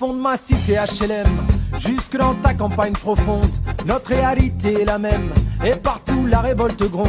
Fond de ma cité HLM jusque dans ta campagne profonde, notre réalité est la même. Et partout la révolte gronde.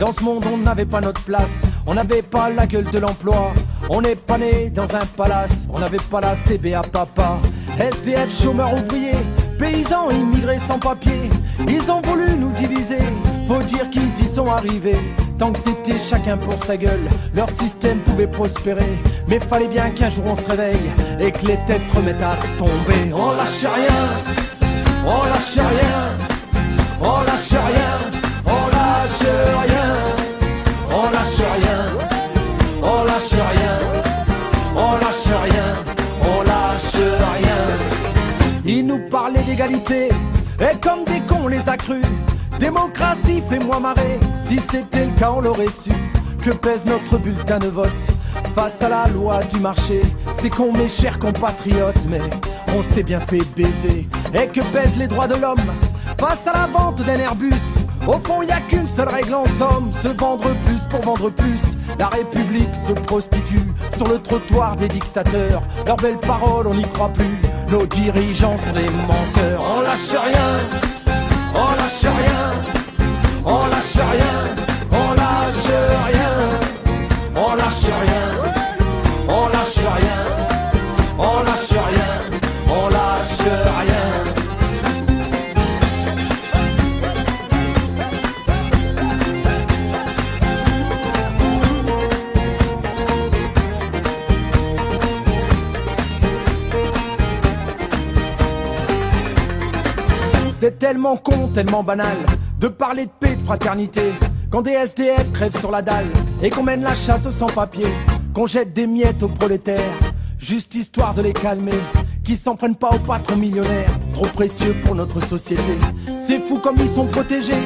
Dans ce monde, on n'avait pas notre place, on n'avait pas la gueule de l'emploi. On n'est pas né dans un palace, on n'avait pas la CBA papa. SDF, chômeurs ouvriers, paysans immigrés sans papier. Ils ont voulu nous diviser, faut dire qu'ils y sont arrivés. Tant que c'était chacun pour sa gueule, leur système pouvait prospérer. Mais fallait bien qu'un jour on se réveille et que les têtes se remettent à tomber. On lâche rien, on lâche rien, on lâche rien, on lâche rien, on lâche rien, on lâche rien, on lâche rien, on lâche rien. Ils nous parlaient d'égalité et comme des cons on les a crus. Démocratie, fais-moi marrer. Si c'était le cas, on l'aurait su. Que pèse notre bulletin de vote face à la loi du marché? C'est qu'on, mes chers compatriotes, mais on s'est bien fait baiser. Et que pèsent les droits de l'homme face à la vente d'un Airbus? Au fond, y a qu'une seule règle en somme se vendre plus pour vendre plus. La République se prostitue sur le trottoir des dictateurs. Leurs belles paroles, on n'y croit plus. Nos dirigeants sont des menteurs. On lâche rien on lâche rien, on lâche rien, on lâche rien, on lâche rien, on lâche rien, tellement con, tellement banal de parler de paix, de fraternité. Quand des SDF crèvent sur la dalle et qu'on mène la chasse aux sans-papiers, qu'on jette des miettes aux prolétaires, juste histoire de les calmer, qui s'en prennent pas aux patrons millionnaires, trop précieux pour notre société. C'est fou comme ils sont protégés,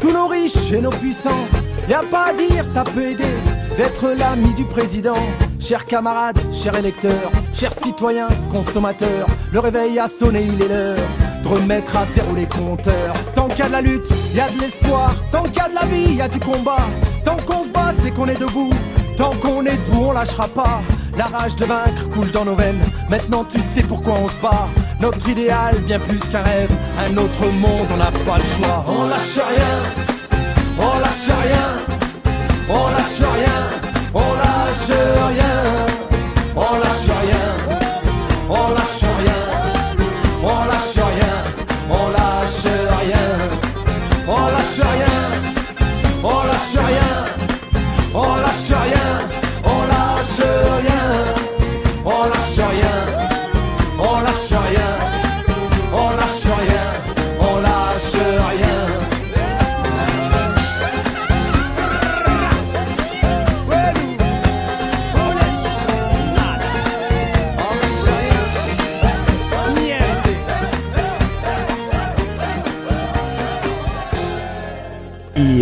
tous nos riches et nos puissants. Y a pas à dire, ça peut aider d'être l'ami du président. Chers camarades, chers électeurs, chers citoyens, consommateurs, le réveil a sonné, il est l'heure de remettre à zéro les compteurs. Tant qu'il y a de la lutte, il y a de l'espoir. Tant qu'il y a de la vie, il y a du combat. Tant qu'on se bat, c'est qu'on est debout. Tant qu'on est debout, on lâchera pas. La rage de vaincre coule dans nos veines. Maintenant, tu sais pourquoi on se bat. Notre idéal, bien plus qu'un rêve. Un autre monde, on n'a pas le choix. On lâche rien. On lâche rien. On lâche rien. On lâche rien. On lâche rien. On lâche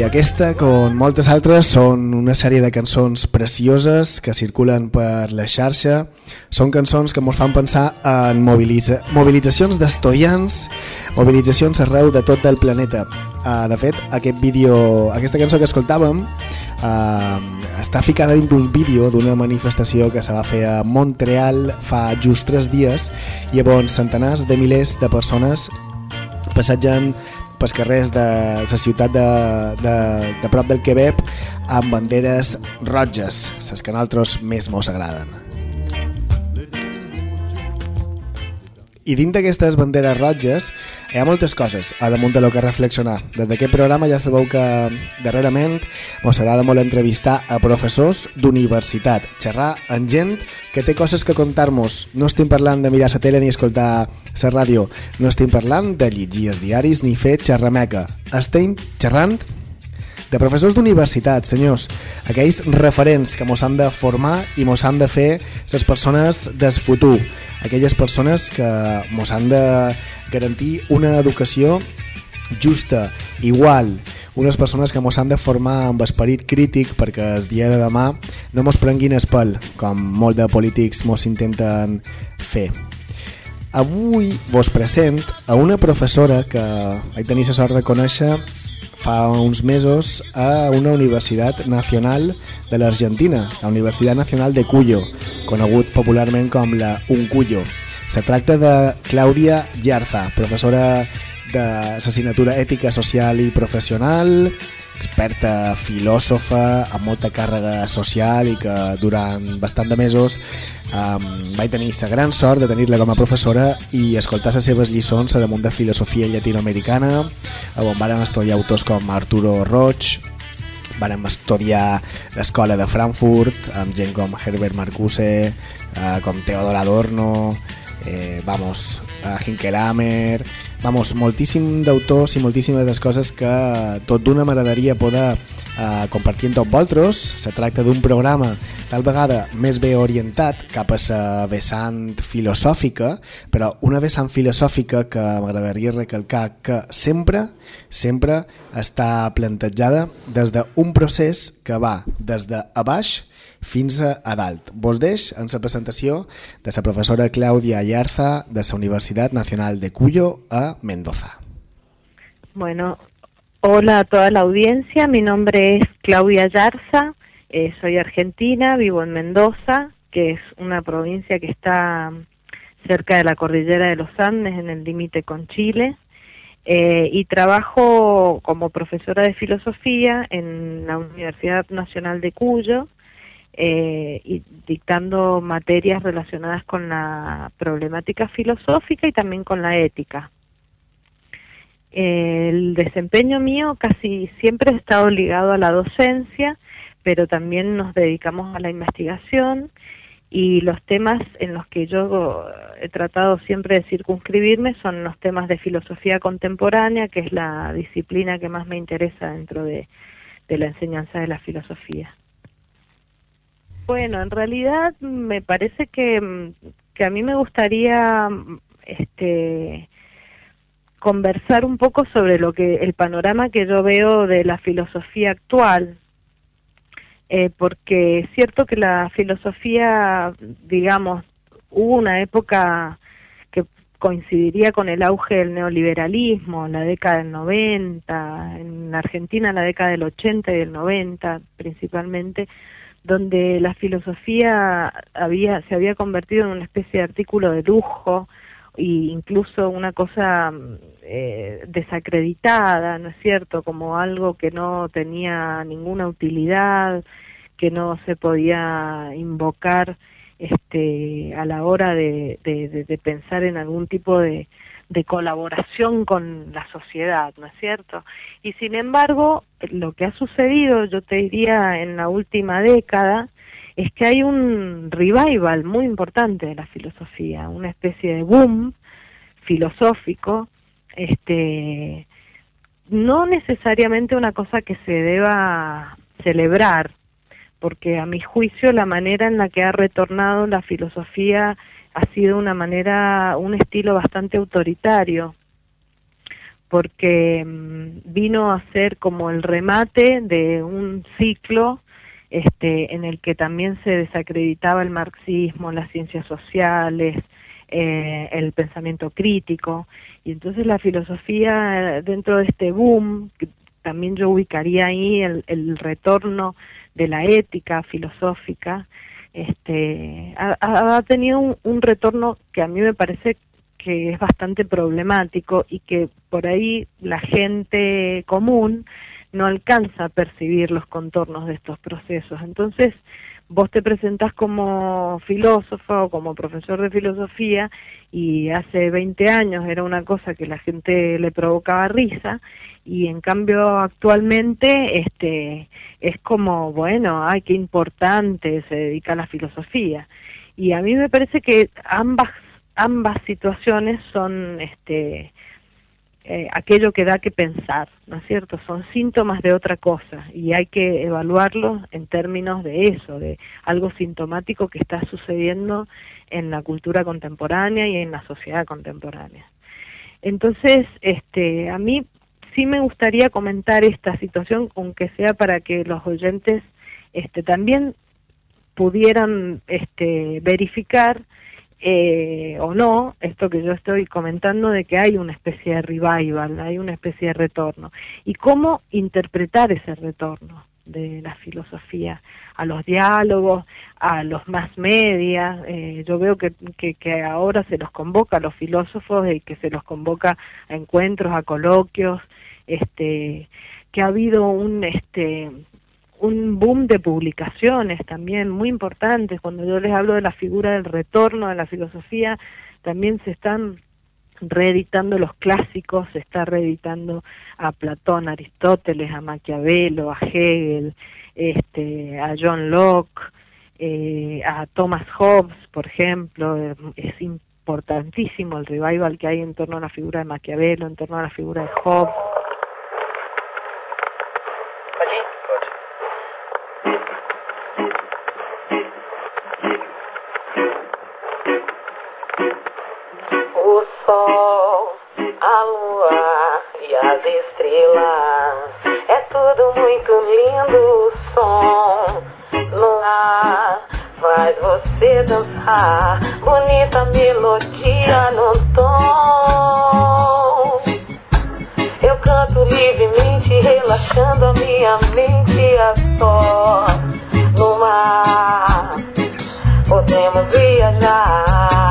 I aquesta, com moltes altres, són una sèrie de cançons precioses que circulen per la xarxa. Són cançons que ens fan pensar en mobilitza mobilitzacions d'estudiants, mobilitzacions arreu de tot el planeta. Uh, de fet, aquest vídeo, aquesta cançó que escoltàvem uh, està ficada dins d'un vídeo d'una manifestació que se va fer a Montreal fa just tres dies i llavors centenars de milers de persones passejant pels carrers de la ciutat de, de, de prop del Quebec amb banderes roges, les que a nosaltres més mos agraden. I dins d'aquestes banderes roges hi ha moltes coses a damunt de lo que reflexionar. Des d'aquest programa ja sabeu que darrerament ens agrada molt entrevistar a professors d'universitat, xerrar amb gent que té coses que contar-nos. No estem parlant de mirar la tele ni escoltar la ràdio, no estem parlant de llegir els diaris ni fer xerrameca. Estem xerrant de professors d'universitat, senyors, aquells referents que mos han de formar i mos han de fer les persones del futur, aquelles persones que mos han de garantir una educació justa, igual, unes persones que mos han de formar amb esperit crític perquè el dia de demà no mos prenguin el pèl, com molt de polítics mos intenten fer. Avui vos present a una professora que vaig tenir la sort de conèixer fa uns mesos a una universitat nacional de l'Argentina, la Universitat Nacional de Cuyo, conegut popularment com la Uncuyo. Se tracta de Clàudia Llarza, professora de l'assignatura Ètica Social i Professional, experta filòsofa amb molta càrrega social i que durant bastant de mesos um, vaig tenir la gran sort de tenir-la com a professora i escoltar les seves lliçons a damunt de filosofia llatinoamericana on van estudiar autors com Arturo Roig, Vam estudiar l'escola de Frankfurt amb gent com Herbert Marcuse, eh, com Teodor Adorno, eh, vamos, a Hinkelamer, vamos, moltíssim d'autors i moltíssimes de coses que tot d'una m'agradaria poder eh, compartir amb tots vosaltres. Se tracta d'un programa tal vegada més bé orientat cap a la vessant filosòfica, però una vessant filosòfica que m'agradaria recalcar que sempre, sempre està plantejada des d'un procés que va des de a baix fins a dalt. Vos deix en la presentació de la professora Clàudia Ayarza de la Universitat Nacional de Cuyo a Mendoza. Bueno, Hola a toda la audiencia, mi nombre es Claudia Yarza, eh, soy argentina, vivo en Mendoza, que es una provincia que está cerca de la cordillera de los Andes, en el límite con Chile, eh, y trabajo como profesora de filosofía en la Universidad Nacional de Cuyo, eh, y dictando materias relacionadas con la problemática filosófica y también con la ética el desempeño mío casi siempre ha estado ligado a la docencia, pero también nos dedicamos a la investigación y los temas en los que yo he tratado siempre de circunscribirme son los temas de filosofía contemporánea, que es la disciplina que más me interesa dentro de, de la enseñanza de la filosofía. Bueno, en realidad me parece que, que a mí me gustaría este conversar un poco sobre lo que el panorama que yo veo de la filosofía actual eh, porque es cierto que la filosofía digamos hubo una época que coincidiría con el auge del neoliberalismo, la década del 90, en Argentina la década del 80 y del 90 principalmente, donde la filosofía había se había convertido en una especie de artículo de lujo, y incluso una cosa eh, desacreditada, ¿no es cierto? Como algo que no tenía ninguna utilidad, que no se podía invocar este, a la hora de, de, pensar en algún tipo de, de colaboración con la sociedad, ¿no es cierto? Y sin embargo, lo que ha sucedido, yo te diría, en la última década, es que hay un revival muy importante de la filosofía, una especie de boom filosófico, este, no necesariamente una cosa que se deba celebrar, porque a mi juicio la manera en la que ha retornado la filosofía ha sido una manera, un estilo bastante autoritario, porque mm, vino a ser como el remate de un ciclo este, en el que también se desacreditaba el marxismo, las ciencias sociales, eh, el pensamiento crítico. Y entonces la filosofía dentro de este boom, que también yo ubicaría ahí el, el retorno de la ética filosófica, este, ha, tenido un, un retorno que a mí me parece que es bastante problemático y que por ahí la gente común no alcanza a percibir los contornos de estos procesos. Entonces, vos te presentás como filósofo o como profesor de filosofía y hace 20 años era una cosa que la gente le provocaba risa y en cambio actualmente este es como bueno ay qué importante se dedica a la filosofía. Y a mí me parece que ambas ambas situaciones son este eh, aquello que da que pensar, ¿no es cierto? Son síntomas de otra cosa y hay que evaluarlo en términos de eso, de algo sintomático que está sucediendo en la cultura contemporánea y en la sociedad contemporánea. Entonces, este, a mí sí me gustaría comentar esta situación, aunque sea para que los oyentes este, también pudieran este, verificar eh, o no, esto que yo estoy comentando de que hay una especie de revival, hay una especie de retorno. ¿Y cómo interpretar ese retorno? de la filosofía, a los diálogos, a los más media. Eh, yo veo que, que, ahora se los convoca a los filósofos y que se los convoca a encuentros, a coloquios, este, que ha habido un, este, un boom de publicaciones también muy importantes. Cuando yo les hablo de la figura del retorno de la filosofía, también se están reeditando los clásicos, se está reeditando a Platón, a Aristóteles, a Maquiavelo, a Hegel, este, a John Locke, eh, a Thomas Hobbes, por ejemplo, es importantísimo el revival que hay en torno a la figura de Maquiavelo, en torno a la figura de Hobbes. Estrelas. É tudo muito lindo, o som no ar faz você dançar. Bonita melodia no tom. Eu canto livremente, relaxando a minha mente a só no mar. Podemos viajar.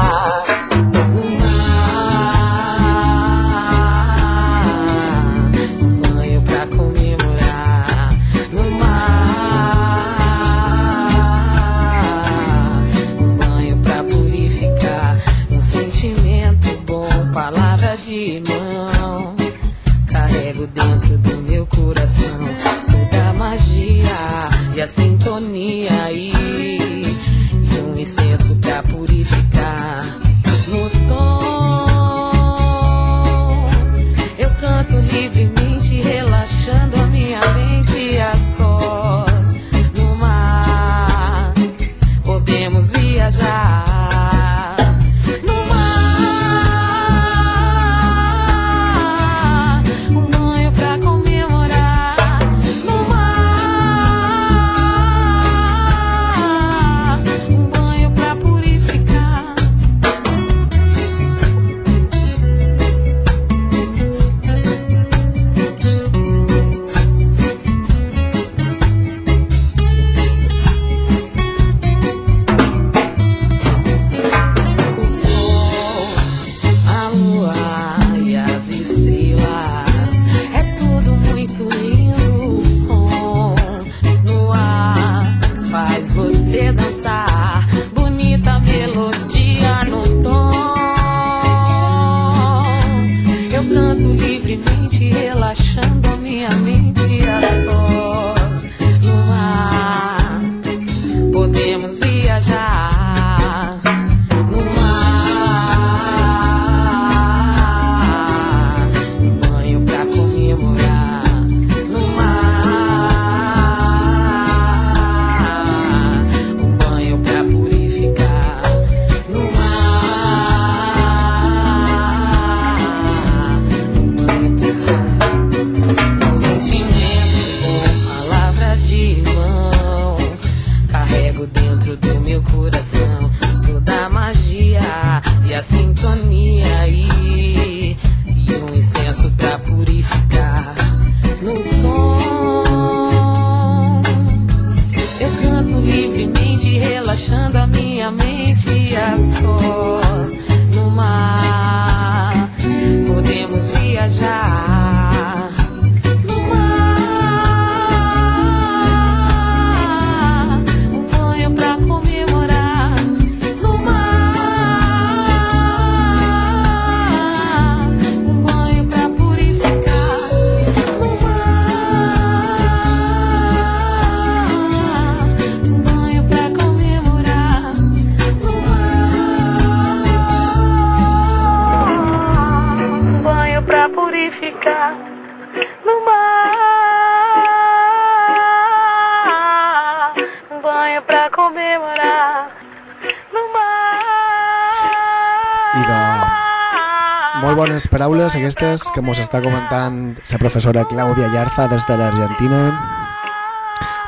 Paraules aquestes que mos està comentant la professora Clàudia Llarza des de l'Argentina.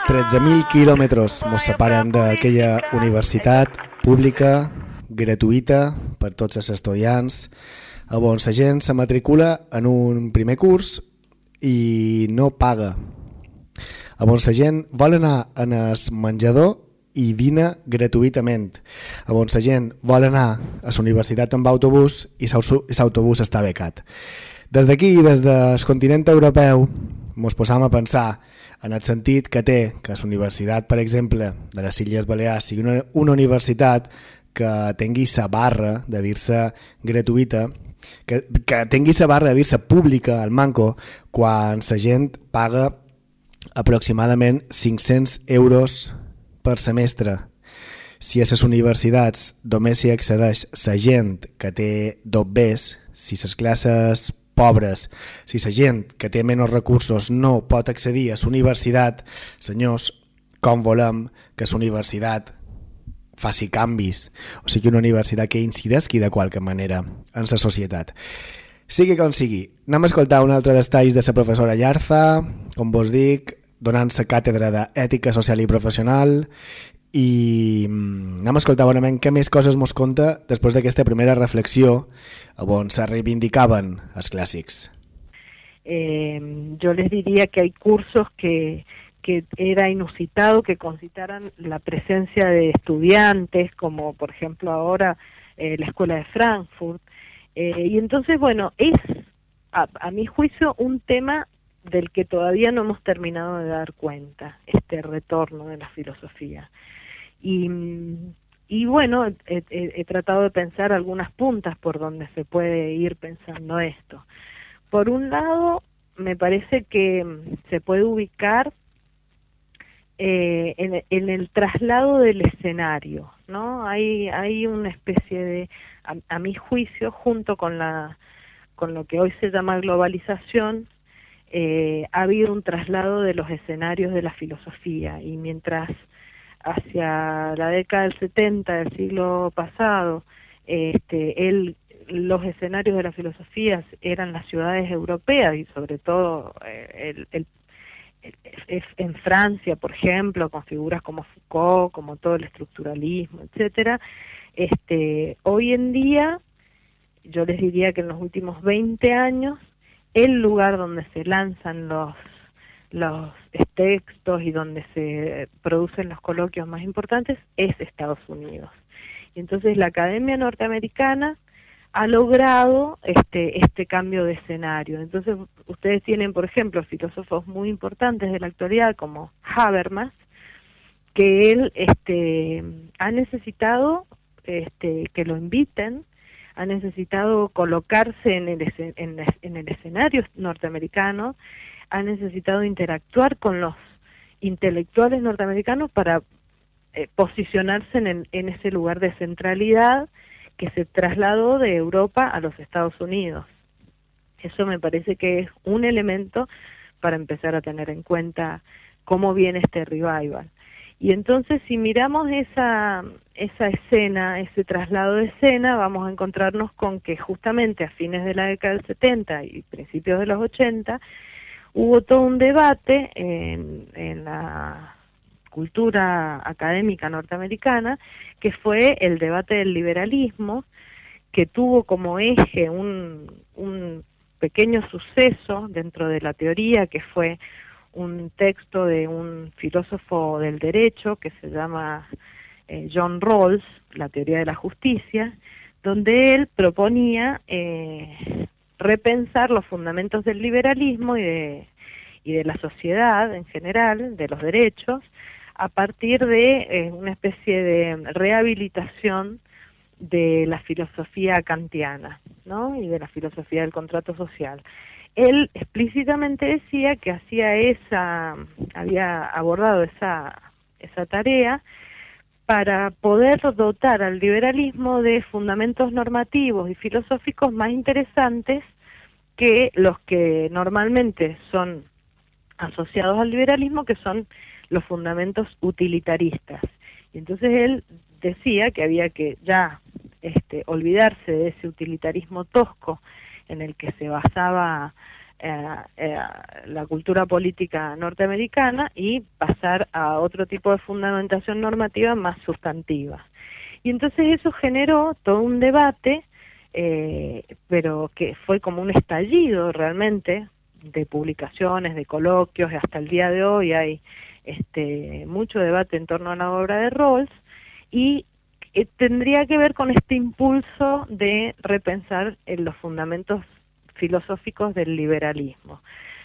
13.000 quilòmetres mos separen d'aquella universitat pública, gratuïta per tots els estudiants, on la gent se matricula en un primer curs i no paga. on la gent vol anar en el menjador i dina gratuïtament, on la gent vol anar a la universitat amb autobús i l'autobús està becat. Des d'aquí, des del continent europeu, ens posam a pensar en el sentit que té que la universitat, per exemple, de les Illes Balears sigui una, una universitat que tingui sa barra de dir-se gratuïta, que, que tingui sa barra de dir-se pública al manco quan la gent paga aproximadament 500 euros per semestre. Si a les universitats només s'hi accedeix la gent que té dobbers, si les classes pobres, si la gent que té menys recursos no pot accedir a la universitat, senyors, com volem que la universitat faci canvis, o sigui una universitat que incidesqui de qualque manera en la societat. Sigui com sigui, anem a escoltar un altre dels talls de la professora Llarza, com vos dic, donant-se càtedra d'ètica social i professional i mm, anem a escoltar bonament què més coses mos conta després d'aquesta primera reflexió on se reivindicaven els clàssics. Eh, yo les diría que hay cursos que, que era inusitado que concitaran la presencia de estudiantes, como por ejemplo ahora eh, la Escuela de Frankfurt. Eh, y entonces, bueno, es a, a mi juicio un tema del que todavía no hemos terminado de dar cuenta, este retorno de la filosofía. Y, y bueno, he, tratado de pensar algunas puntas por donde se puede ir pensando esto. Por un lado, me parece que se puede ubicar eh, en, en, el traslado del escenario, ¿no? Hay, hay una especie de, a, a mi juicio, junto con la con lo que hoy se llama globalización, eh, ha habido un traslado de los escenarios de la filosofía y mientras hacia la década del 70 del siglo pasado este, él, los escenarios de la filosofía eran las ciudades europeas y sobre todo eh, el, el, en Francia, por ejemplo, con figuras como Foucault, como todo el estructuralismo, etcétera. Este, hoy en día, yo les diría que en los últimos 20 años el lugar donde se lanzan los los textos y donde se producen los coloquios más importantes es Estados Unidos. Y entonces la Academia Norteamericana ha logrado este este cambio de escenario. Entonces ustedes tienen, por ejemplo, filósofos muy importantes de la actualidad como Habermas, que él este ha necesitado este que lo inviten ha necesitado colocarse en el, en, en el escenario norteamericano, ha necesitado interactuar con los intelectuales norteamericanos para eh, posicionarse en, en ese lugar de centralidad que se trasladó de Europa a los Estados Unidos. Eso me parece que es un elemento para empezar a tener en cuenta cómo viene este revival. Y entonces si miramos esa, esa escena, ese traslado de escena, vamos a encontrarnos con que justamente a fines de la década del 70 y principios de los 80 hubo todo un debate en, en la cultura académica norteamericana que fue el debate del liberalismo que tuvo como eje un, un pequeño suceso dentro de la teoría que fue un texto de un filósofo del derecho que se llama eh, John Rawls, La teoría de la justicia, donde él proponía eh, repensar los fundamentos del liberalismo y de, y de la sociedad en general, de los derechos, a partir de eh, una especie de rehabilitación de la filosofía kantiana, ¿no? Y de la filosofía del contrato social él explícitamente decía que hacía esa, había abordado esa, esa tarea para poder dotar al liberalismo de fundamentos normativos y filosóficos más interesantes que los que normalmente son asociados al liberalismo, que son los fundamentos utilitaristas. Y entonces él decía que había que ya este, olvidarse de ese utilitarismo tosco en el que se basaba eh, eh, la cultura política norteamericana y pasar a otro tipo de fundamentación normativa más sustantiva. Y entonces eso generó todo un debate, eh, pero que fue como un estallido realmente de publicaciones, de coloquios, y hasta el día de hoy hay este, mucho debate en torno a la obra de Rawls, y eh, tendría que ver con este impulso de repensar en los fundamentos filosóficos del liberalismo.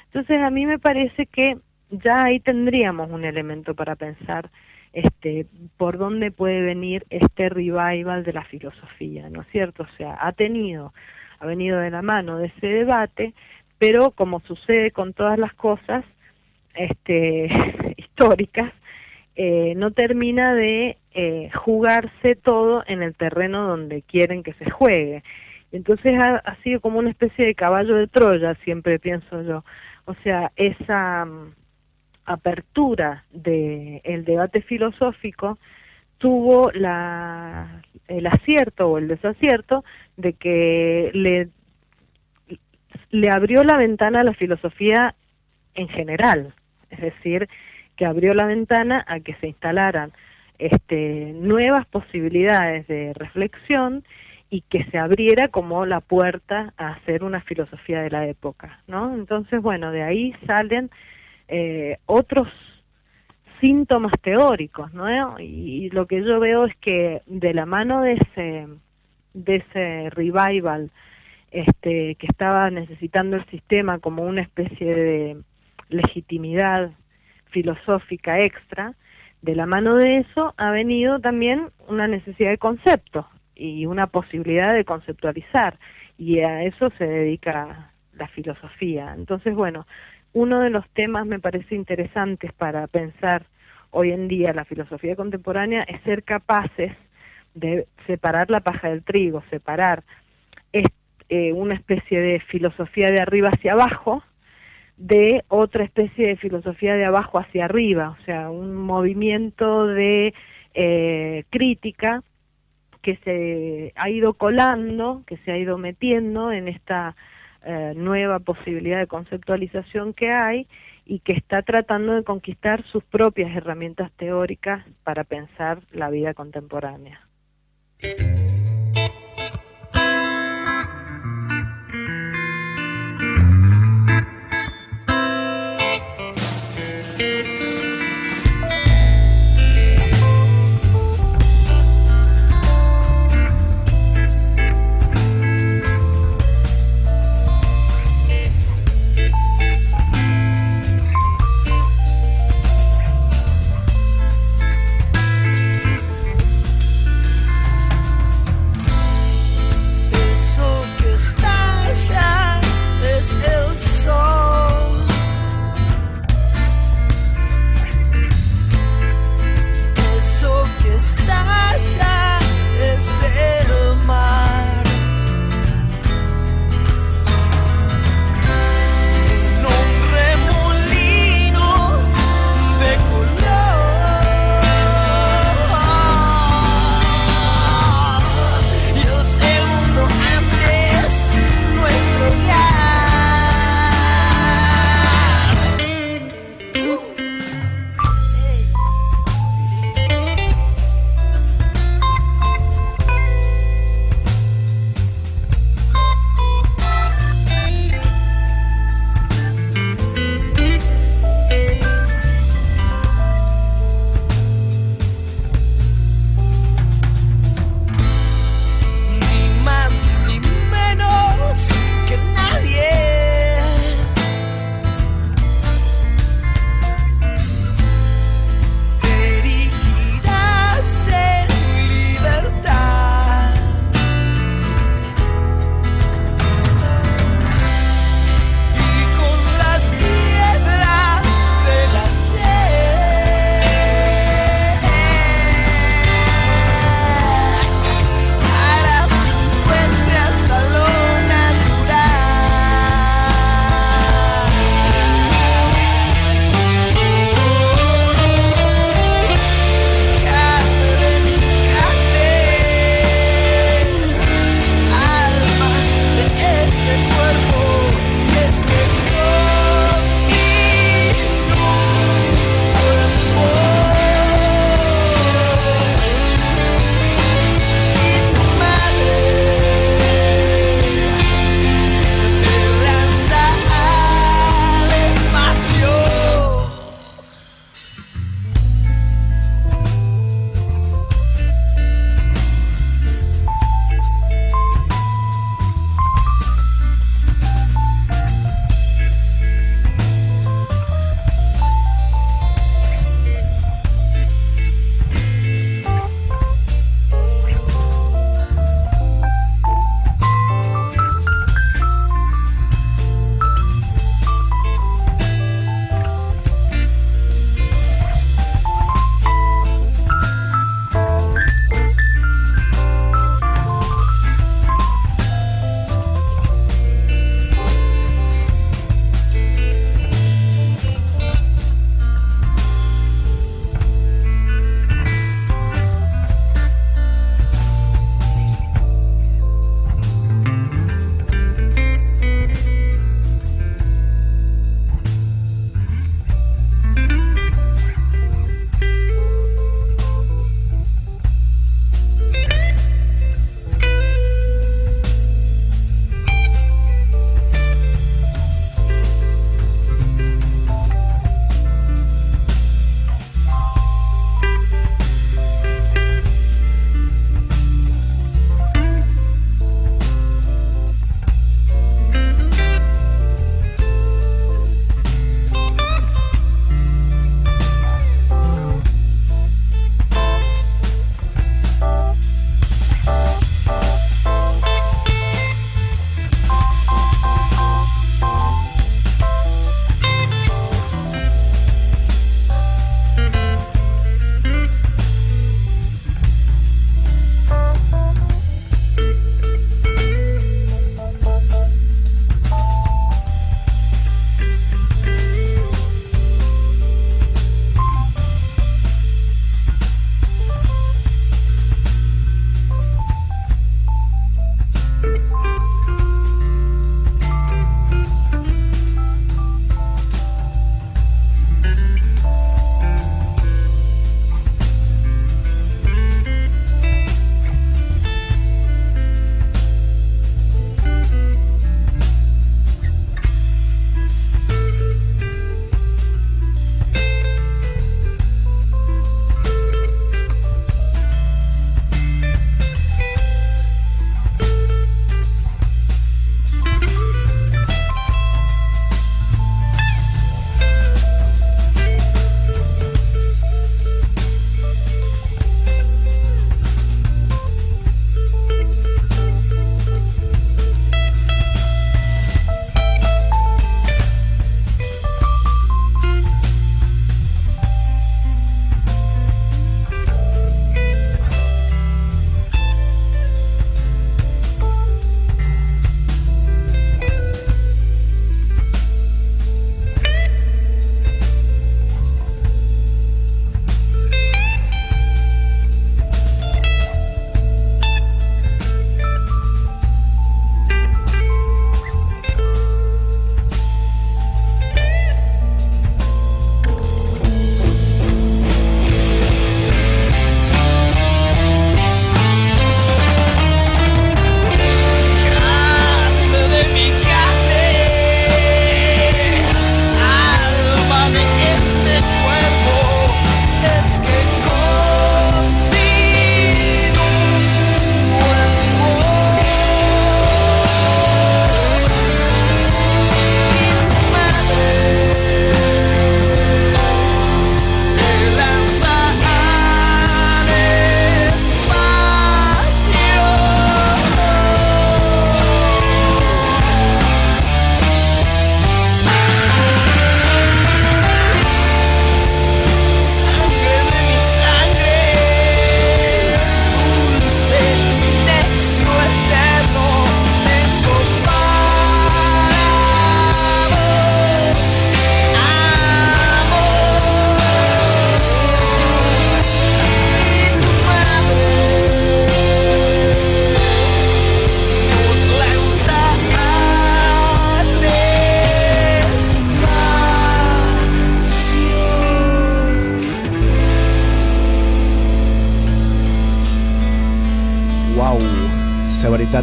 Entonces a mí me parece que ya ahí tendríamos un elemento para pensar este, por dónde puede venir este revival de la filosofía, ¿no es cierto? O sea, ha tenido, ha venido de la mano de ese debate, pero como sucede con todas las cosas este, históricas, eh, no termina de eh, jugarse todo en el terreno donde quieren que se juegue. Entonces ha, sido como una especie de caballo de Troya, siempre pienso yo. O sea, esa mm, apertura del el debate filosófico tuvo la, el acierto o el desacierto de que le, le abrió la ventana a la filosofía en general, es decir, que abrió la ventana a que se instalaran este, nuevas posibilidades de reflexión y que se abriera como la puerta a hacer una filosofía de la época, ¿no? Entonces, bueno, de ahí salen eh, otros síntomas teóricos, ¿no? Y, lo que yo veo es que de la mano de ese de ese revival este que estaba necesitando el sistema como una especie de legitimidad filosófica extra, de la mano de eso ha venido también una necesidad de concepto y una posibilidad de conceptualizar y a eso se dedica la filosofía. Entonces, bueno, uno de los temas me parece interesantes para pensar hoy en día la filosofía contemporánea es ser capaces de separar la paja del trigo, separar eh, una especie de filosofía de arriba hacia abajo de otra especie de filosofía de abajo hacia arriba, o sea, un movimiento de eh, crítica que se ha ido colando, que se ha ido metiendo en esta eh, nueva posibilidad de conceptualización que hay y que está tratando de conquistar sus propias herramientas teóricas para pensar la vida contemporánea. Thank you.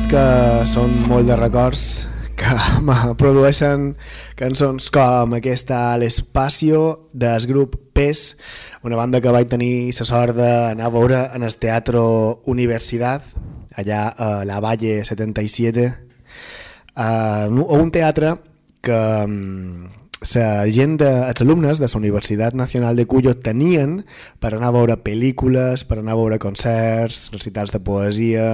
Que són molt de records que produeixen cançons com aquesta L'Espacio del grup PES, una banda que vaig tenir la sort d'anar a veure en el Teatro Universidad, allà a la Valle 77, a un teatre que mm, la gent de, els alumnes de la Universitat Nacional de Cuyo tenien per anar a veure pel·lícules, per anar a veure concerts, recitals de poesia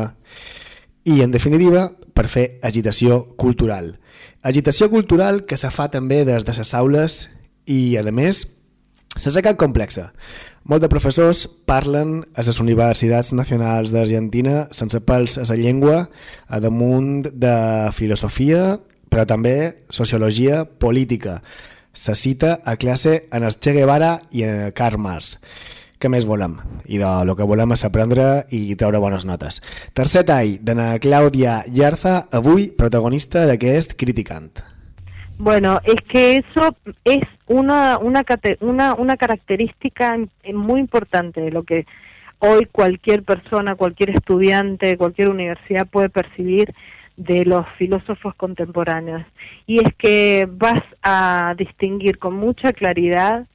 i, en definitiva, per fer agitació cultural. Agitació cultural que se fa també des de les aules i, a més, sense cap complexa. Molts de professors parlen a les universitats nacionals d'Argentina sense pèls a la llengua a damunt de filosofia però també sociologia política. Se cita a classe en el Che Guevara i en Karl Marx. Què més volem? I de lo que volem és aprendre i treure bones notes. Tercer tall, d'Anna Clàudia Llarza, avui protagonista d'aquest Criticant. Bueno, es que eso es una, una, una, una característica muy importante de lo que hoy cualquier persona, cualquier estudiante, cualquier universidad puede percibir de los filósofos contemporáneos y es que vas a distinguir con mucha claridad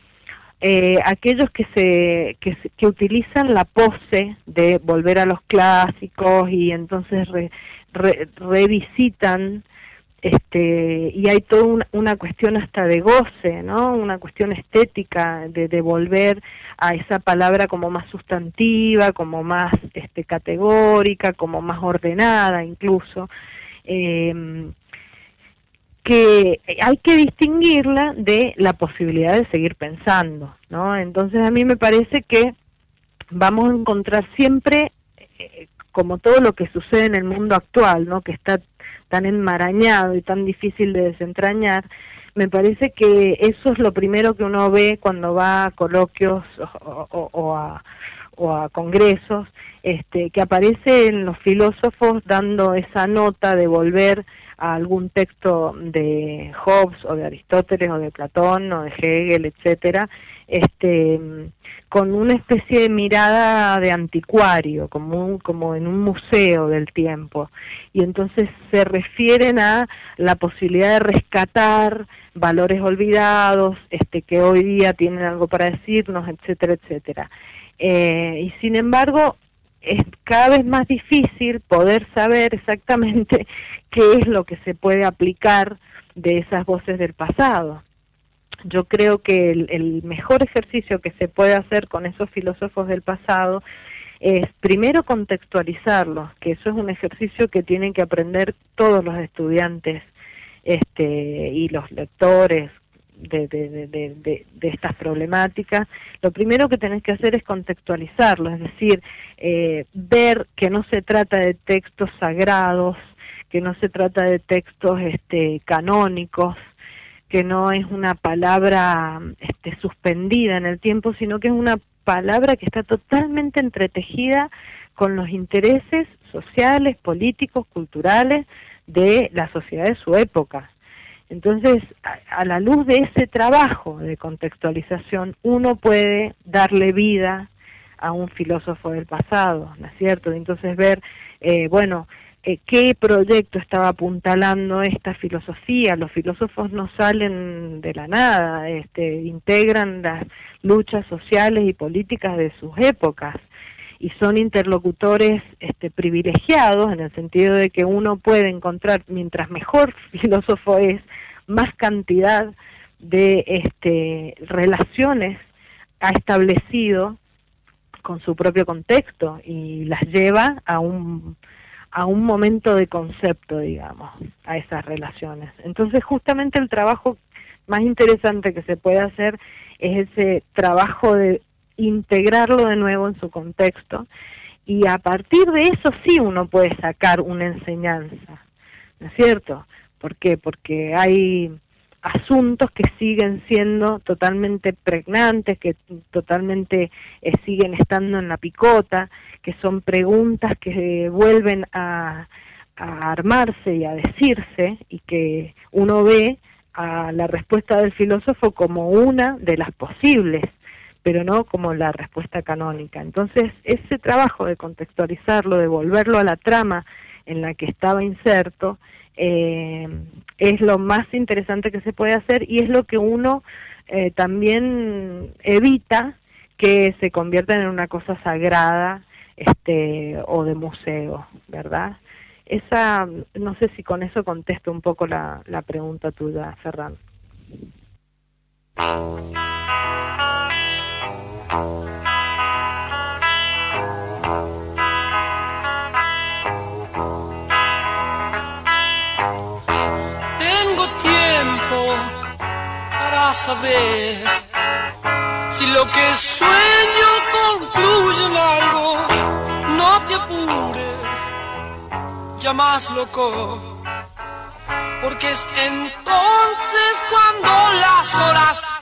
eh, aquellos que se que, que, utilizan la pose de volver a los clásicos y entonces revisitan este y hay toda una, una, cuestión hasta de goce no una cuestión estética de, de volver a esa palabra como más sustantiva como más este categórica como más ordenada incluso. Eh, que hay que distinguirla de la posibilidad de seguir pensando, ¿no? Entonces a mí me parece que vamos a encontrar siempre, eh, como todo lo que sucede en el mundo actual, ¿no? Que está tan enmarañado y tan difícil de desentrañar, me parece que eso es lo primero que uno ve cuando va a coloquios o, a, o a congresos, este, que aparecen los filósofos dando esa nota de volver a algún texto de Hobbes o de Aristóteles o de Platón o de Hegel, etcétera, este, con una especie de mirada de anticuario, como, como en un museo del tiempo. Y entonces se refieren a la posibilidad de rescatar valores olvidados, este, que hoy día tienen algo para decirnos, etcétera, etcétera. Eh, y sin embargo, es cada vez más difícil poder saber exactamente qué es lo que se puede aplicar de esas voces del pasado. Yo creo que el, mejor ejercicio que se puede hacer con esos filósofos del pasado es primero contextualizarlos, que eso es un ejercicio que tienen que aprender todos los estudiantes este, y los lectores de, de, de, de, estas problemáticas, lo primero que tenés que hacer es contextualizarlo, es decir, eh, ver que no se trata de textos sagrados, que no se trata de textos este, canónicos, que no es una palabra este, suspendida en el tiempo, sino que es una palabra que está totalmente entretejida con los intereses sociales, políticos, culturales de la sociedad de su época. Entonces, a, la luz de ese trabajo de contextualización, uno puede darle vida a un filósofo del pasado, ¿no es cierto? Entonces ver, eh, bueno, eh, qué proyecto estaba apuntalando esta filosofía. Los filósofos no salen de la nada, este, integran las luchas sociales y políticas de sus épocas y son interlocutores este, privilegiados en el sentido de que uno puede encontrar, mientras mejor filósofo es, más cantidad de este, relaciones ha establecido con su propio contexto y las lleva a un a un momento de concepto, digamos, a esas relaciones. Entonces, justamente el trabajo más interesante que se puede hacer es ese trabajo de integrarlo de nuevo en su contexto y a partir de eso sí uno puede sacar una enseñanza, ¿no es cierto? ¿Por qué? Porque hay asuntos que siguen siendo totalmente pregnantes, que totalmente eh, siguen estando en la picota, que son preguntas que vuelven a, a armarse y a decirse y que uno ve a la respuesta del filósofo como una de las posibles pero no como la respuesta canónica. Entonces, ese trabajo de contextualizarlo, de volverlo a la trama en la que estaba inserto, eh, es lo más interesante que se puede hacer y es lo que uno eh, también evita que se convierta en una cosa sagrada este o de museo, ¿verdad? Esa, no sé si con eso contesto un poco la, la pregunta tuya, Ferran. Tengo tiempo para saber si lo que sueño concluye en algo. No te apures, ya más loco. Porque es entonces cuando las horas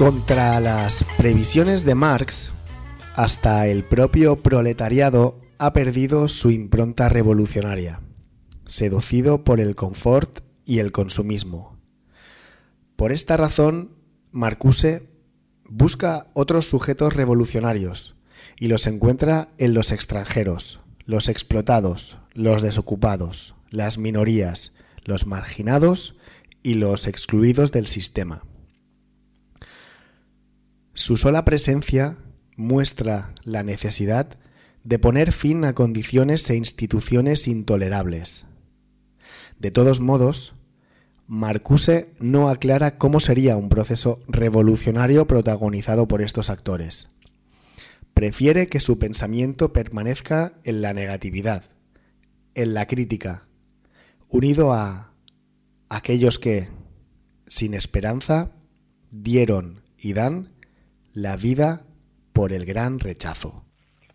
Contra las previsiones de Marx, hasta el propio proletariado ha perdido su impronta revolucionaria, seducido por el confort y el consumismo. Por esta razón, Marcuse busca otros sujetos revolucionarios y los encuentra en los extranjeros, los explotados, los desocupados, las minorías, los marginados y los excluidos del sistema. Su sola presencia muestra la necesidad de poner fin a condiciones e instituciones intolerables. De todos modos, Marcuse no aclara cómo sería un proceso revolucionario protagonizado por estos actores. Prefiere que su pensamiento permanezca en la negatividad, en la crítica, unido a aquellos que, sin esperanza, dieron y dan la vida por el gran rechazo.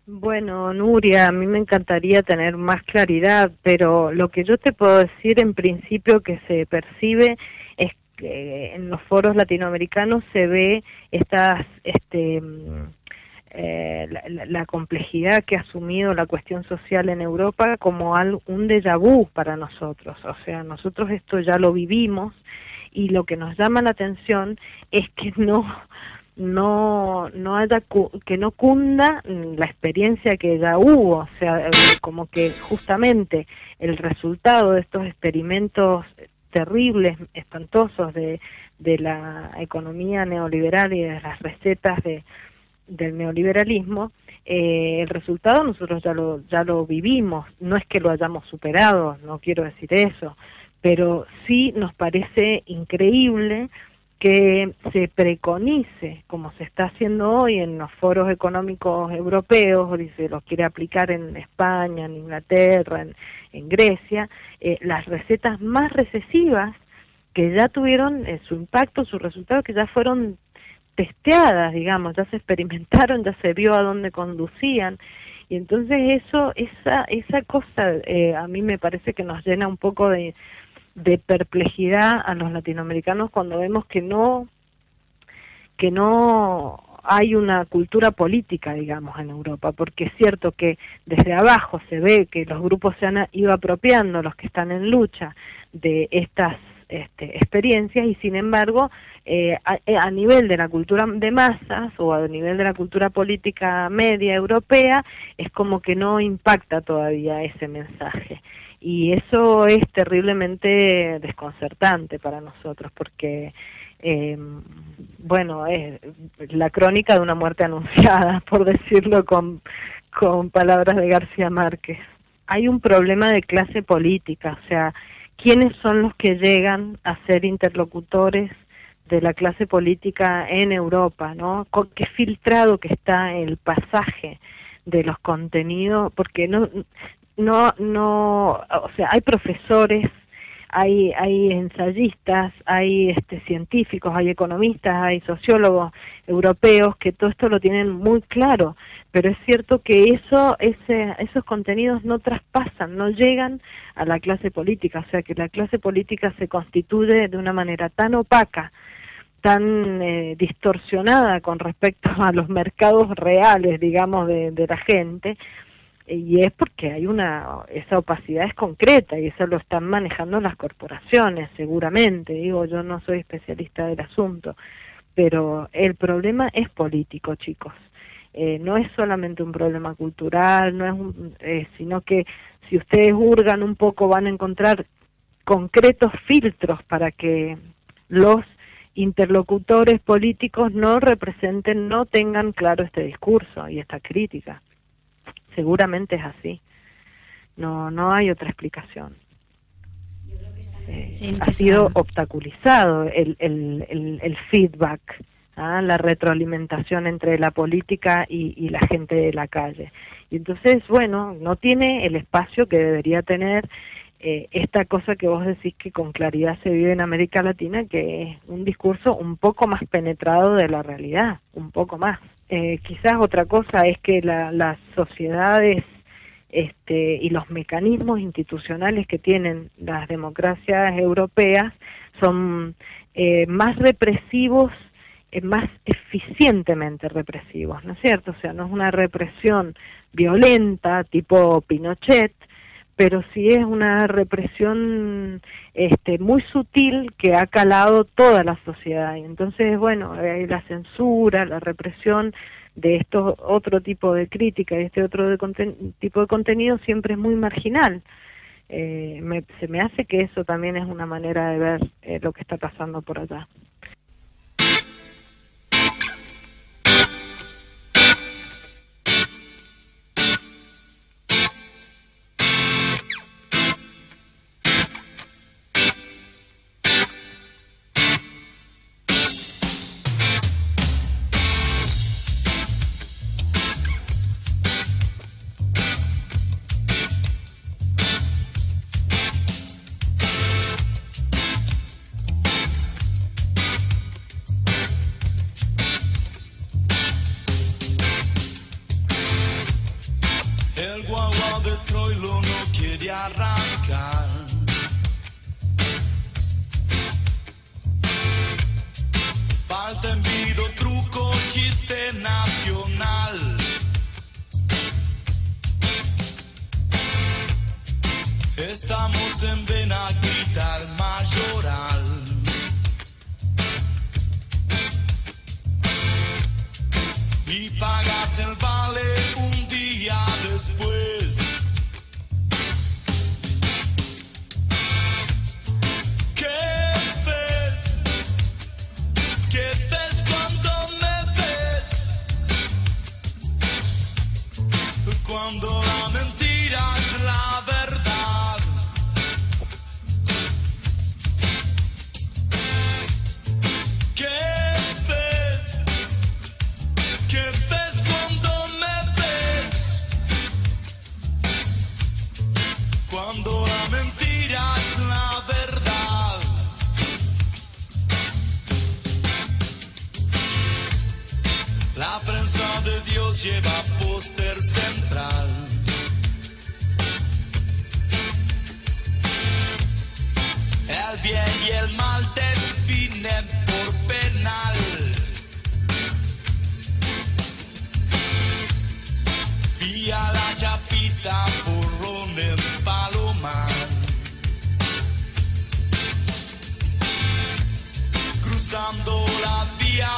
Bueno, Nuria, a mí me encantaría tener más claridad, pero lo que yo te puedo decir en principio que se percibe es que en los foros latinoamericanos se ve estas este, mm, eh, la, la- complejidad que ha asumido la cuestión social en Europa como un déjà vu para nosotros. O sea, nosotros esto ya lo vivimos y lo que nos llama la atención es que no no no haya que no cunda la experiencia que ya hubo, o sea, eh, como que justamente el resultado de estos experimentos terribles, espantosos de, de la economía neoliberal y de las recetas de, del neoliberalismo, eh, el resultado nosotros ya lo, ya lo vivimos, no es que lo hayamos superado, no quiero decir eso, pero sí nos parece increíble que se preconice, como se está haciendo hoy en los foros económicos europeos, y se los quiere aplicar en España, en Inglaterra, en, en Grecia, eh, las recetas más recesivas que ya tuvieron eh, su impacto, sus resultados, que ya fueron testeadas, digamos, ya se experimentaron, ya se vio a dónde conducían. Y entonces eso, esa, esa cosa eh, a mí me parece que nos llena un poco de, de perplejidad a los latinoamericanos cuando vemos que no que no hay una cultura política, digamos, en Europa, porque es cierto que desde abajo se ve que los grupos se han ido apropiando, los que están en lucha, de estas este, experiencias y sin embargo eh, a, a nivel de la cultura de masas o a nivel de la cultura política media europea es como que no impacta todavía ese mensaje y eso es terriblemente desconcertante para nosotros porque eh, bueno es la crónica de una muerte anunciada por decirlo con con palabras de García Márquez hay un problema de clase política o sea quiénes son los que llegan a ser interlocutores de la clase política en Europa, ¿no? Con qué filtrado que está el pasaje de los contenidos, porque no no no, o sea, hay profesores, hay hay ensayistas, hay este científicos, hay economistas, hay sociólogos europeos que todo esto lo tienen muy claro, pero es cierto que eso ese esos contenidos no traspasan, no llegan a la clase política, o sea que la clase política se constituye de una manera tan opaca, tan eh, distorsionada con respecto a los mercados reales, digamos, de, de la gente, y es porque hay una esa opacidad es concreta y eso lo están manejando las corporaciones seguramente. Digo yo no soy especialista del asunto pero el problema es político chicos. Eh, no es solamente un problema cultural no es un, eh, sino que si ustedes hurgan un poco van a encontrar concretos filtros para que los interlocutores políticos no representen no tengan claro este discurso y esta crítica seguramente es así. No, no hay otra explicación. Eh, ha sido obstaculizado el, el, el, el feedback, ¿ah? la retroalimentación entre la política y, y la gente de la calle. Y entonces, bueno, no tiene el espacio que debería tener eh, esta cosa que vos decís que con claridad se vive en América Latina, que es un discurso un poco más penetrado de la realidad, un poco más. Eh, quizás otra cosa es que la, las sociedades este, y los mecanismos institucionales que tienen las democracias europeas son eh, más represivos, eh, más eficientemente represivos, ¿no es cierto? O sea, no es una represión violenta tipo Pinochet, pero sí es una represión este, muy sutil que ha calado toda la sociedad. Y entonces, bueno, la censura, la represión de estos otro tipo de crítica y este otro de tipo de contenido siempre es muy marginal. Eh, me, se me hace que eso también es una manera de ver eh, lo que está pasando por allá. Lleva póster central. El bien y el mal definen por penal. Vía la chapita, borrón en palomar. Cruzando la vía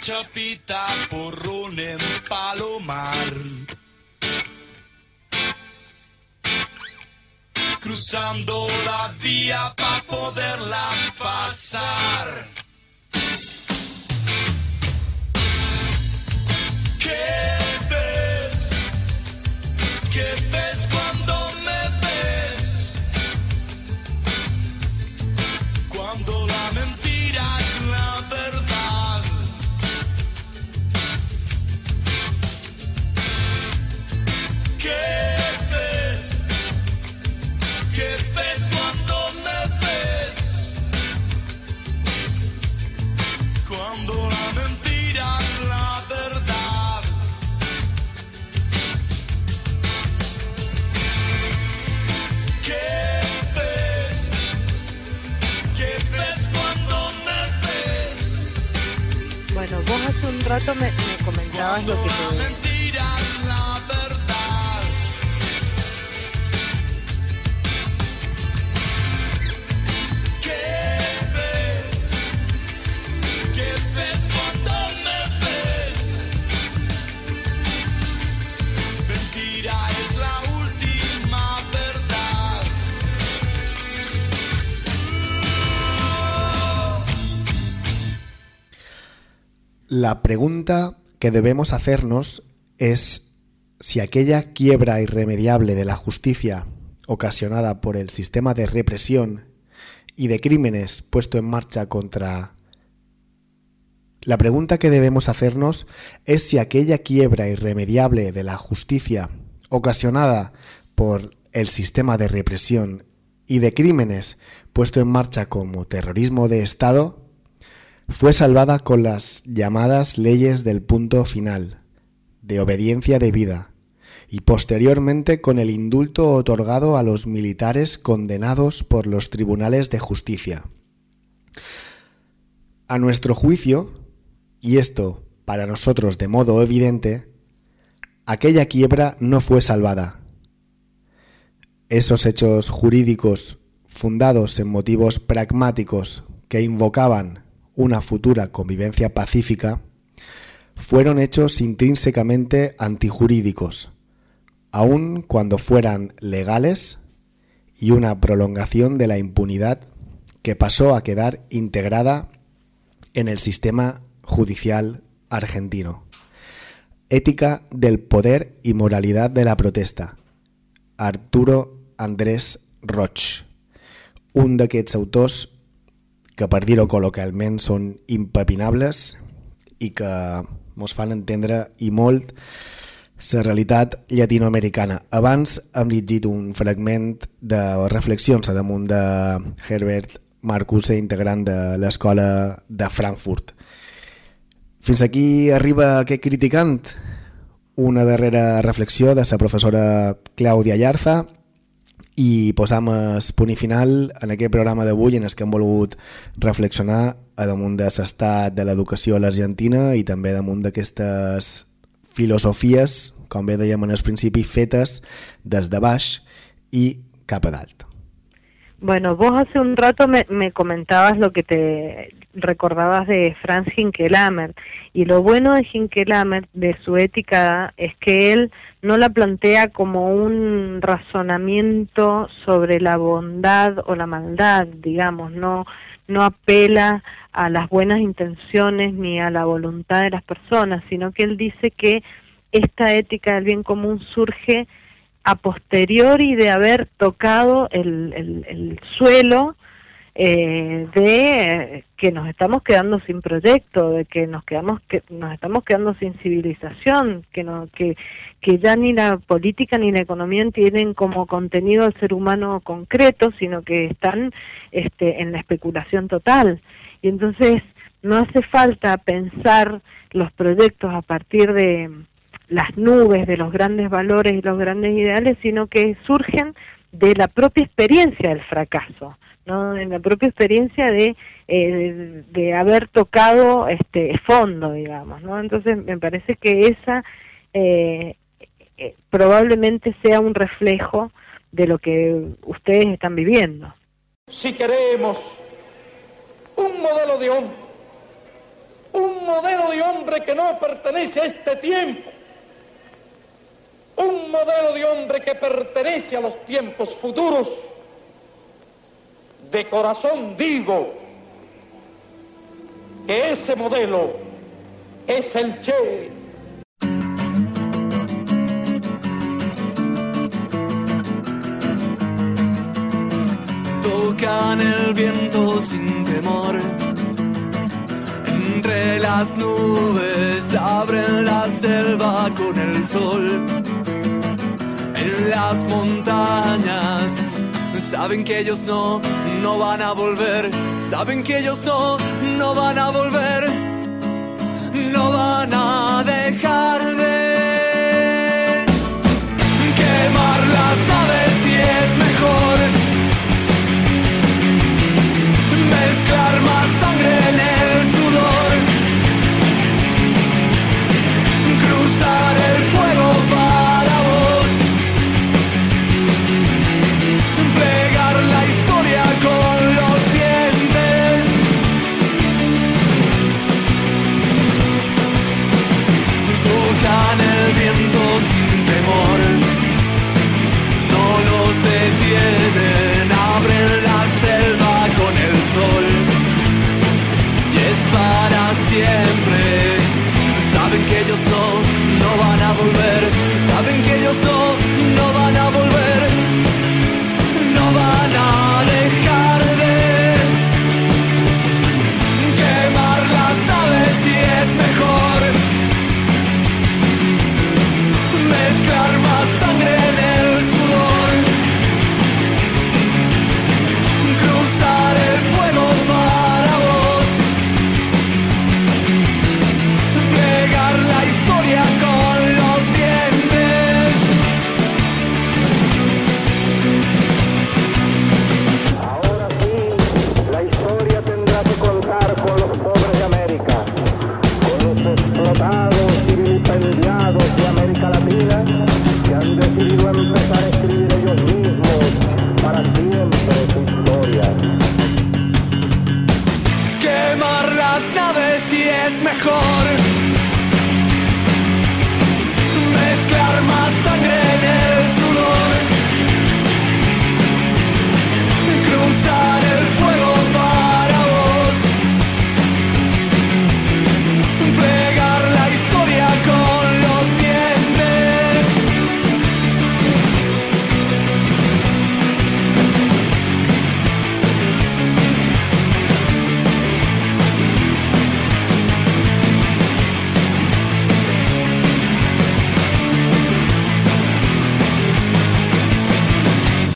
chapita porrón en palomar. Cruzando la vía para poderla pasar. Rato me, me comentabas lo que te, La pregunta que debemos hacernos es si aquella quiebra irremediable de la justicia ocasionada por el sistema de represión y de crímenes puesto en marcha contra... La pregunta que debemos hacernos es si aquella quiebra irremediable de la justicia ocasionada por el sistema de represión y de crímenes puesto en marcha como terrorismo de Estado fue salvada con las llamadas leyes del punto final, de obediencia debida, y posteriormente con el indulto otorgado a los militares condenados por los tribunales de justicia. A nuestro juicio, y esto para nosotros de modo evidente, aquella quiebra no fue salvada. Esos hechos jurídicos fundados en motivos pragmáticos que invocaban una futura convivencia pacífica, fueron hechos intrínsecamente antijurídicos, aun cuando fueran legales y una prolongación de la impunidad que pasó a quedar integrada en el sistema judicial argentino. Ética del poder y moralidad de la protesta. Arturo Andrés Roch, un d'aquests que per dir-ho col·localment són impepinables i que ens fan entendre i molt la realitat llatinoamericana. Abans hem llegit un fragment de reflexions a damunt de Herbert Marcuse, integrant de l'escola de Frankfurt. Fins aquí arriba aquest criticant una darrera reflexió de la professora Clàudia Llarza i posam el punt final en aquest programa d'avui en el que hem volgut reflexionar a damunt de l'estat de l'educació a l'Argentina i també damunt d'aquestes filosofies, com bé dèiem en el principi, fetes des de baix i cap a dalt. Bueno, vos hace un rato me, me comentabas lo que te recordabas de Franz Hinkelamer y lo bueno de Hinkelamer, de su ética, es que él no la plantea como un razonamiento sobre la bondad o la maldad, digamos, no no apela a las buenas intenciones ni a la voluntad de las personas, sino que él dice que esta ética del bien común surge a posteriori de haber tocado el, el, el suelo eh, de que nos estamos quedando sin proyecto, de que nos quedamos que nos estamos quedando sin civilización, que no que que ya ni la política ni la economía tienen como contenido al ser humano concreto, sino que están este en la especulación total. Y entonces no hace falta pensar los proyectos a partir de las nubes de los grandes valores y los grandes ideales, sino que surgen de la propia experiencia del fracaso, ¿no? En la propia experiencia de, eh, de haber tocado este fondo, digamos, ¿no? Entonces me parece que esa eh, eh, probablemente sea un reflejo de lo que ustedes están viviendo. Si queremos un modelo de hombre, un modelo de hombre que no pertenece a este tiempo, un modelo de hombre que pertenece a los tiempos futuros, de corazón digo que ese modelo es el Che. Tocan el viento sin temor. Entre las nubes abren la selva con el sol. En las montañas saben que ellos no, no van a volver. Saben que ellos no, no van a volver. No van a dejar